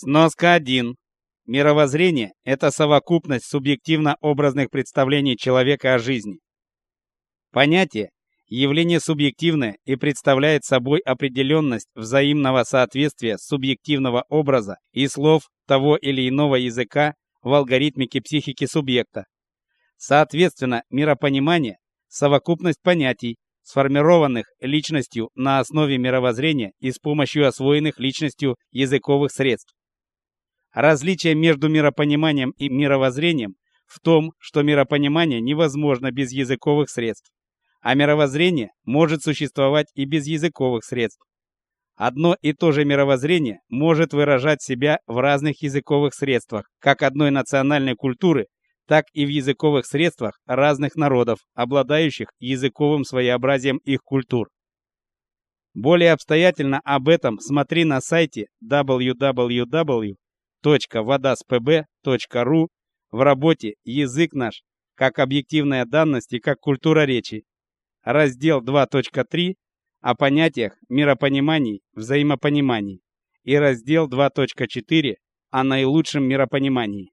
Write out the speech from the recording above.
Сноска 1. Мировоззрение – это совокупность субъективно-образных представлений человека о жизни. Понятие – явление субъективное и представляет собой определенность взаимного соответствия субъективного образа и слов того или иного языка в алгоритмике психики субъекта. Соответственно, миропонимание – совокупность понятий, сформированных личностью на основе мировоззрения и с помощью освоенных личностью языковых средств. Различие между миропониманием и мировоззрением в том, что миропонимание невозможно без языковых средств, а мировоззрение может существовать и без языковых средств. Одно и то же мировоззрение может выражать себя в разных языковых средствах, как одной национальной культуры, так и в языковых средствах разных народов, обладающих языковым своеобразием их культур. Более обстоятельно об этом смотри на сайте www www.vodaspb.ru в работе «Язык наш. Как объективная данность и как культура речи». Раздел 2.3 о понятиях миропониманий, взаимопониманий и раздел 2.4 о наилучшем миропонимании.